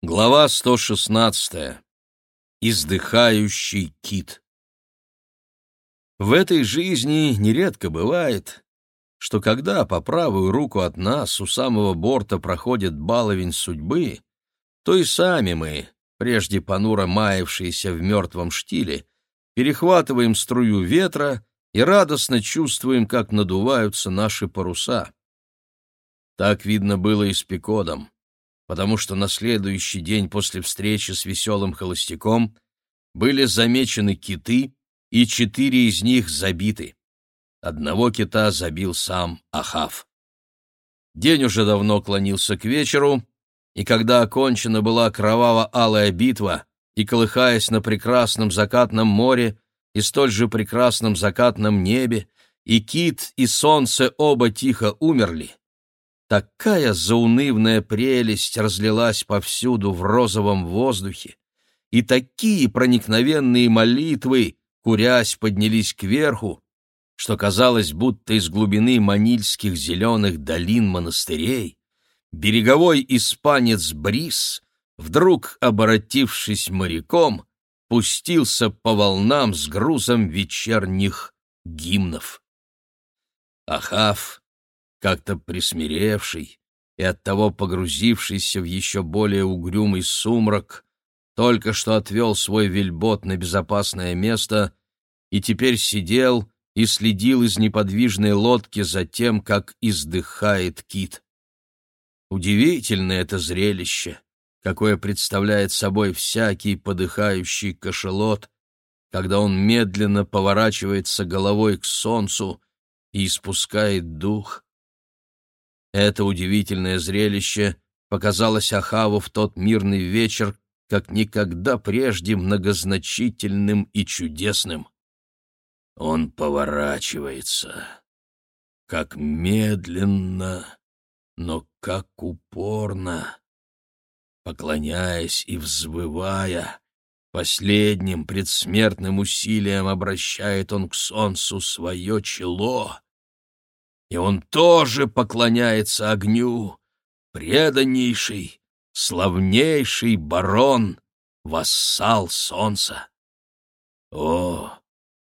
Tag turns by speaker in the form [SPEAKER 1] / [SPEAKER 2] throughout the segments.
[SPEAKER 1] Глава 116. Издыхающий кит. В этой жизни нередко бывает, что когда по правую руку от нас у самого борта проходит баловень судьбы, то и сами мы, прежде понуро маявшиеся в мертвом штиле, перехватываем струю ветра и радостно чувствуем, как надуваются наши паруса. Так видно было и с Пикодом потому что на следующий день после встречи с веселым холостяком были замечены киты, и четыре из них забиты. Одного кита забил сам Ахав. День уже давно клонился к вечеру, и когда окончена была кроваво-алая битва, и, колыхаясь на прекрасном закатном море и столь же прекрасном закатном небе, и кит, и солнце оба тихо умерли, Такая заунывная прелесть разлилась повсюду в розовом воздухе, и такие проникновенные молитвы, курясь, поднялись кверху, что казалось, будто из глубины манильских зеленых долин монастырей береговой испанец Брис, вдруг оборотившись моряком, пустился по волнам с грузом вечерних гимнов. Ахав как-то присмиревший и оттого погрузившийся в еще более угрюмый сумрак, только что отвел свой вельбот на безопасное место и теперь сидел и следил из неподвижной лодки за тем, как издыхает кит. Удивительное это зрелище, какое представляет собой всякий подыхающий кошелот, когда он медленно поворачивается головой к солнцу и испускает дух — это удивительное зрелище показалось Ахаву в тот мирный вечер как никогда прежде многозначительным и чудесным. Он поворачивается, как медленно, но как упорно, поклоняясь и взвывая, последним предсмертным усилием обращает он к солнцу свое чело, и он тоже поклоняется огню, преданнейший, славнейший барон, вассал солнца. О,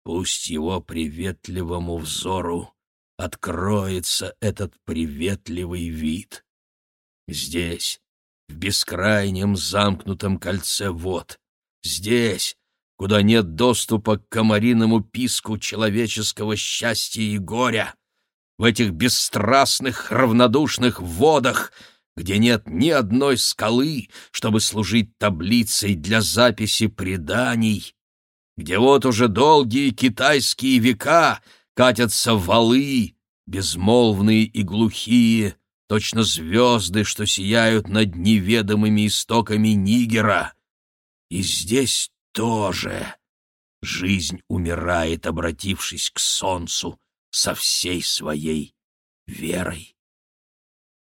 [SPEAKER 1] пусть его приветливому взору откроется этот приветливый вид. Здесь, в бескрайнем замкнутом кольце вод, здесь, куда нет доступа к комариному писку человеческого счастья и горя, в этих бесстрастных, равнодушных водах, где нет ни одной скалы, чтобы служить таблицей для записи преданий, где вот уже долгие китайские века катятся валы, безмолвные и глухие, точно звезды, что сияют над неведомыми истоками Нигера. И здесь тоже жизнь умирает, обратившись к солнцу, со всей своей верой.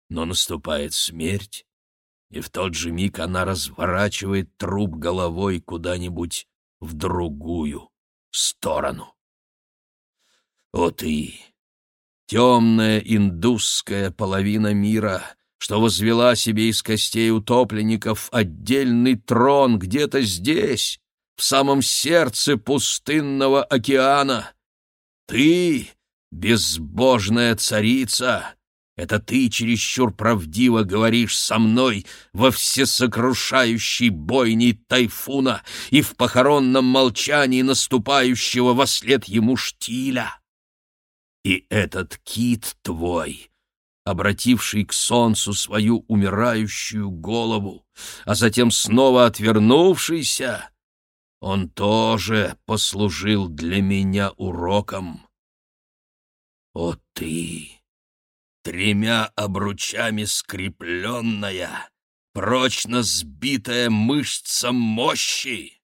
[SPEAKER 1] Но наступает смерть, и в тот же миг она разворачивает труп головой куда-нибудь в другую сторону. О ты, темная индусская половина мира, что возвела себе из костей утопленников отдельный трон где-то здесь, в самом сердце пустынного океана. Ты «Безбожная царица! Это ты чересчур правдиво говоришь со мной во всесокрушающей бойне тайфуна и в похоронном молчании наступающего во след ему штиля. И этот кит твой, обративший к солнцу свою умирающую голову, а затем снова отвернувшийся, он тоже послужил для меня уроком. О ты, тремя обручами скрепленная, прочно сбитая мышцам мощи!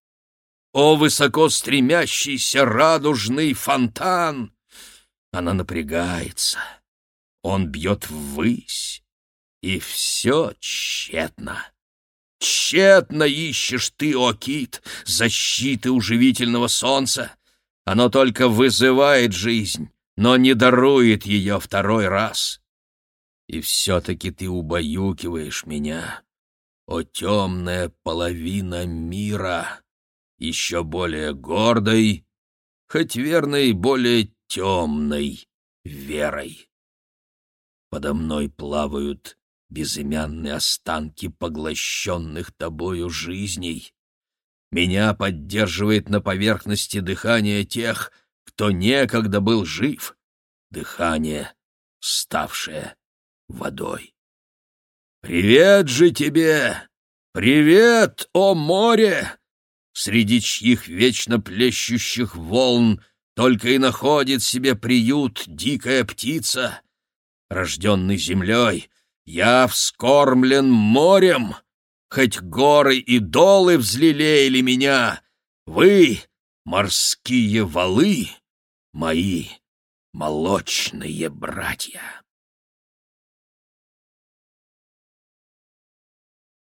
[SPEAKER 1] О высоко стремящийся радужный фонтан! Она напрягается, он бьет ввысь, и все тщетно. Тщетно ищешь ты, о кит, защиты уживительного солнца. Оно только вызывает жизнь, но не дарует ее второй раз. И все-таки ты убаюкиваешь меня. о темная половина мира, еще более гордой, хоть верной более темной верой. Подо мной плавают безымянные останки поглощенных тобою жизней. Меня поддерживает на поверхности дыхание тех, кто некогда был жив, дыхание, ставшее водой. Привет же тебе! Привет, о море! Среди чьих вечно плещущих волн только и находит себе приют дикая птица. Рожденный землей, я вскормлен морем, хоть горы и долы взлелеяли меня. Вы, морские валы, мои молочные братья.